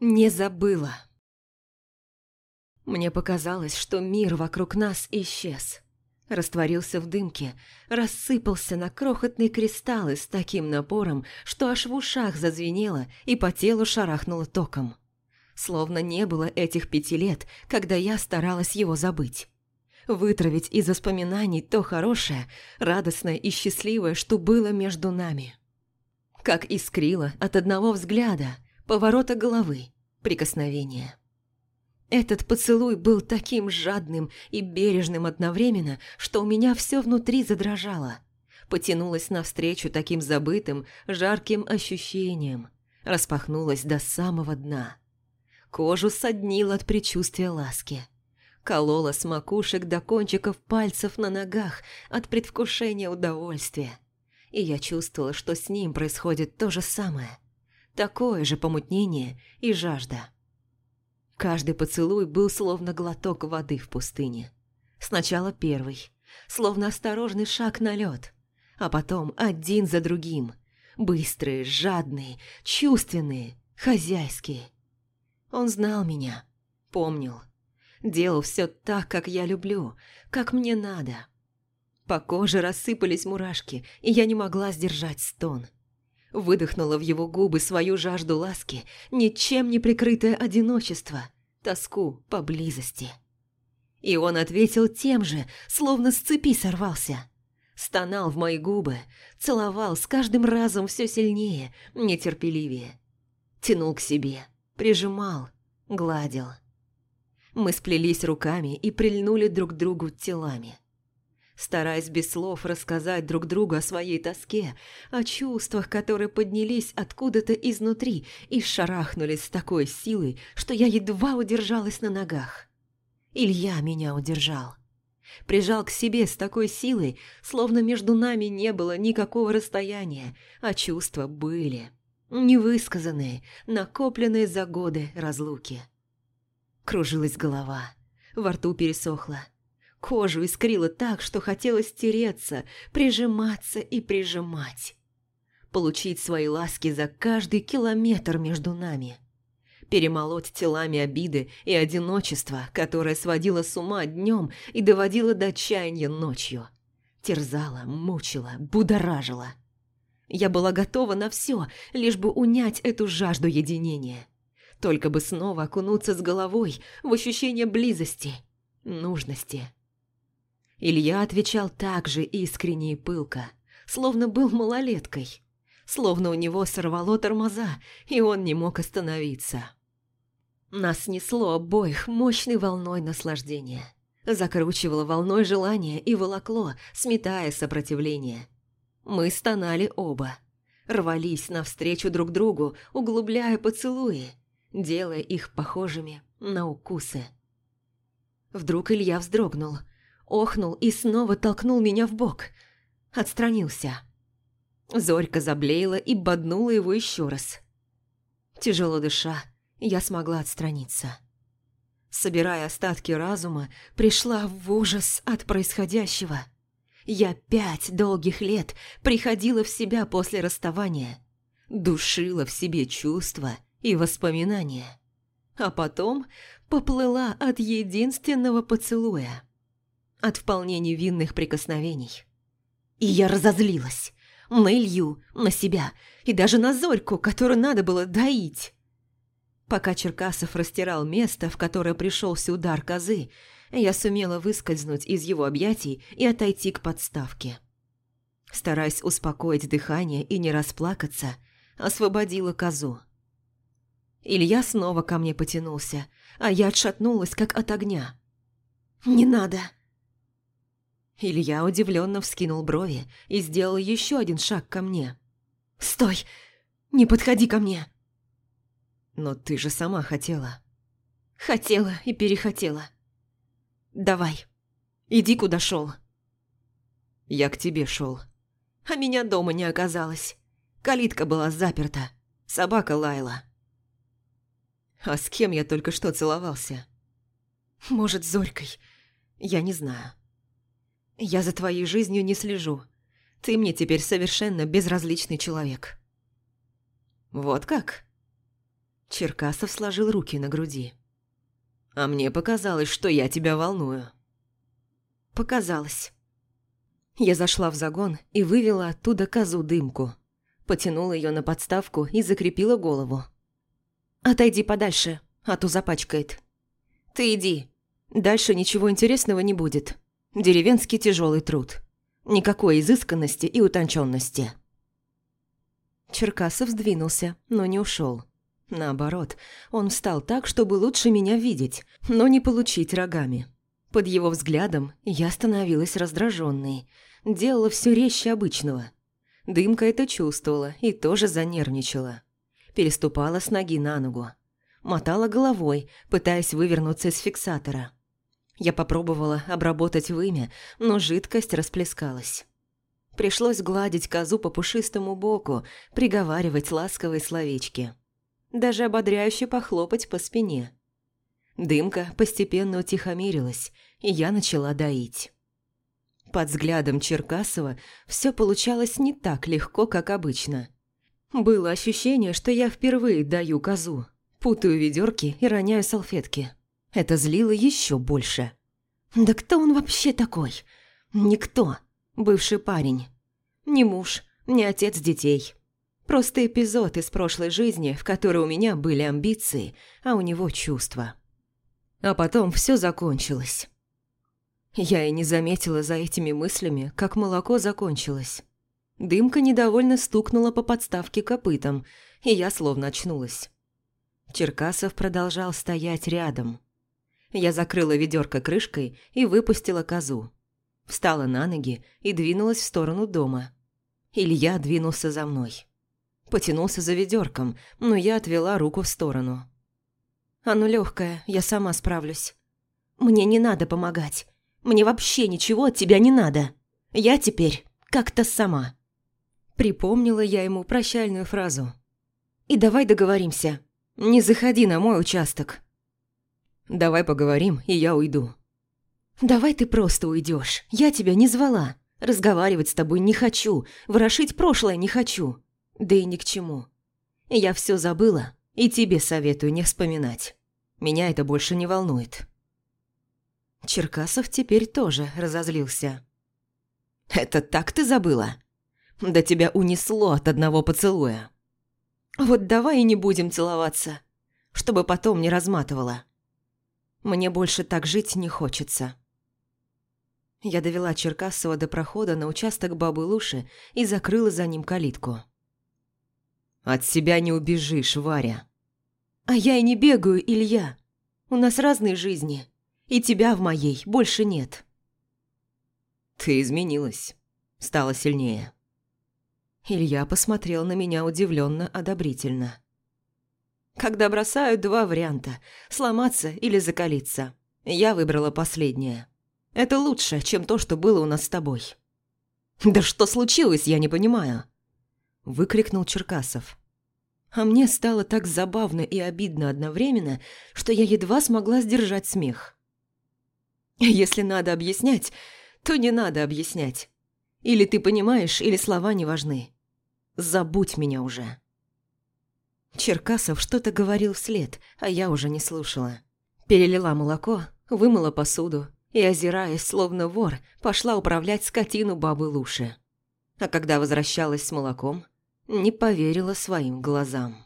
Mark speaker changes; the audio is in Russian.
Speaker 1: Не забыла. Мне показалось, что мир вокруг нас исчез. Растворился в дымке, рассыпался на крохотные кристаллы с таким напором, что аж в ушах зазвенело и по телу шарахнуло током. Словно не было этих пяти лет, когда я старалась его забыть. Вытравить из воспоминаний то хорошее, радостное и счастливое, что было между нами. Как искрило от одного взгляда, поворота головы, прикосновения. Этот поцелуй был таким жадным и бережным одновременно, что у меня все внутри задрожало. Потянулась навстречу таким забытым, жарким ощущением. Распахнулась до самого дна. Кожу соднила от предчувствия ласки. Колола с макушек до кончиков пальцев на ногах от предвкушения удовольствия. И я чувствовала, что с ним происходит то же самое. Такое же помутнение и жажда. Каждый поцелуй был словно глоток воды в пустыне. Сначала первый, словно осторожный шаг на лед, а потом один за другим. Быстрые, жадные, чувственные, хозяйские. Он знал меня, помнил. Делал все так, как я люблю, как мне надо. По коже рассыпались мурашки, и я не могла сдержать стон. Выдохнула в его губы свою жажду ласки, ничем не прикрытое одиночество, тоску по близости. И он ответил тем же, словно с цепи сорвался. Стонал в мои губы, целовал с каждым разом все сильнее, нетерпеливее. Тянул к себе, прижимал, гладил. Мы сплелись руками и прильнули друг к другу телами стараясь без слов рассказать друг другу о своей тоске, о чувствах, которые поднялись откуда-то изнутри и шарахнулись с такой силой, что я едва удержалась на ногах. Илья меня удержал. Прижал к себе с такой силой, словно между нами не было никакого расстояния, а чувства были. Невысказанные, накопленные за годы разлуки. Кружилась голова, во рту пересохла. Кожу искрило так, что хотелось тереться, прижиматься и прижимать. Получить свои ласки за каждый километр между нами. Перемолоть телами обиды и одиночество, которое сводило с ума днем и доводило до отчаяния ночью. Терзала, мучила, будоражила. Я была готова на все, лишь бы унять эту жажду единения. Только бы снова окунуться с головой в ощущение близости, нужности. Илья отвечал так же искренне и пылко, словно был малолеткой, словно у него сорвало тормоза, и он не мог остановиться. Нас несло обоих мощной волной наслаждения. Закручивало волной желания и волокло, сметая сопротивление. Мы стонали оба. Рвались навстречу друг другу, углубляя поцелуи, делая их похожими на укусы. Вдруг Илья вздрогнул – охнул и снова толкнул меня в бок. Отстранился. Зорька заблеяла и боднула его еще раз. Тяжело дыша, я смогла отстраниться. Собирая остатки разума, пришла в ужас от происходящего. Я пять долгих лет приходила в себя после расставания, душила в себе чувства и воспоминания, а потом поплыла от единственного поцелуя от вполне невинных прикосновений. И я разозлилась. На Илью, на себя и даже на Зорьку, которую надо было доить. Пока Черкасов растирал место, в которое пришелся удар козы, я сумела выскользнуть из его объятий и отойти к подставке. Стараясь успокоить дыхание и не расплакаться, освободила козу. Илья снова ко мне потянулся, а я отшатнулась, как от огня. «Не надо!» Илья удивленно вскинул брови и сделал еще один шаг ко мне. «Стой! Не подходи ко мне!» «Но ты же сама хотела». «Хотела и перехотела. Давай, иди куда шел. «Я к тебе шел. А меня дома не оказалось. Калитка была заперта, собака лаяла». «А с кем я только что целовался?» «Может, с Зорькой. Я не знаю». Я за твоей жизнью не слежу. Ты мне теперь совершенно безразличный человек». «Вот как?» Черкасов сложил руки на груди. «А мне показалось, что я тебя волную». «Показалось». Я зашла в загон и вывела оттуда козу-дымку. Потянула ее на подставку и закрепила голову. «Отойди подальше, а то запачкает». «Ты иди. Дальше ничего интересного не будет. Деревенский тяжелый труд. Никакой изысканности и утонченности». Черкасов сдвинулся, но не ушел. Наоборот, он встал так, чтобы лучше меня видеть, но не получить рогами. Под его взглядом я становилась раздраженной, делала все резче обычного. Дымка это чувствовала и тоже занервничала. Переступала с ноги на ногу. Мотала головой, пытаясь вывернуться из фиксатора. Я попробовала обработать вымя, но жидкость расплескалась. Пришлось гладить козу по пушистому боку, приговаривать ласковые словечки. Даже ободряюще похлопать по спине. Дымка постепенно утихомирилась, и я начала доить. Под взглядом Черкасова все получалось не так легко, как обычно. Было ощущение, что я впервые даю козу, путаю ведерки и роняю салфетки. Это злило еще больше. Да кто он вообще такой? Никто. Бывший парень. Не муж, не отец детей. Просто эпизод из прошлой жизни, в которой у меня были амбиции, а у него чувства. А потом все закончилось. Я и не заметила за этими мыслями, как молоко закончилось. Дымка недовольно стукнула по подставке копытом, и я словно очнулась. Черкасов продолжал стоять рядом. Я закрыла ведерко крышкой и выпустила козу. Встала на ноги и двинулась в сторону дома. Илья двинулся за мной. Потянулся за ведерком, но я отвела руку в сторону. «Оно легкое, я сама справлюсь. Мне не надо помогать. Мне вообще ничего от тебя не надо. Я теперь как-то сама». Припомнила я ему прощальную фразу. «И давай договоримся. Не заходи на мой участок». «Давай поговорим, и я уйду». «Давай ты просто уйдешь. Я тебя не звала. Разговаривать с тобой не хочу, ворошить прошлое не хочу. Да и ни к чему. Я все забыла, и тебе советую не вспоминать. Меня это больше не волнует». Черкасов теперь тоже разозлился. «Это так ты забыла? Да тебя унесло от одного поцелуя. Вот давай и не будем целоваться, чтобы потом не разматывала. Мне больше так жить не хочется». Я довела Черкасова до прохода на участок бабы Луши и закрыла за ним калитку. «От себя не убежишь, Варя». «А я и не бегаю, Илья. У нас разные жизни, и тебя в моей больше нет».
Speaker 2: «Ты изменилась, стала сильнее».
Speaker 1: Илья посмотрел на меня удивленно одобрительно. Когда бросают два варианта – сломаться или закалиться. Я выбрала последнее. Это лучше, чем то, что было у нас с тобой». «Да что случилось, я не понимаю?» Выкрикнул Черкасов. А мне стало так забавно и обидно одновременно, что я едва смогла сдержать смех. «Если надо объяснять, то не надо объяснять. Или ты понимаешь, или слова не важны. Забудь меня уже». Черкасов что-то говорил вслед, а я уже не слушала. Перелила молоко, вымыла посуду, и, озираясь, словно вор, пошла управлять скотину бабы Луши. А когда возвращалась с молоком, не поверила своим глазам.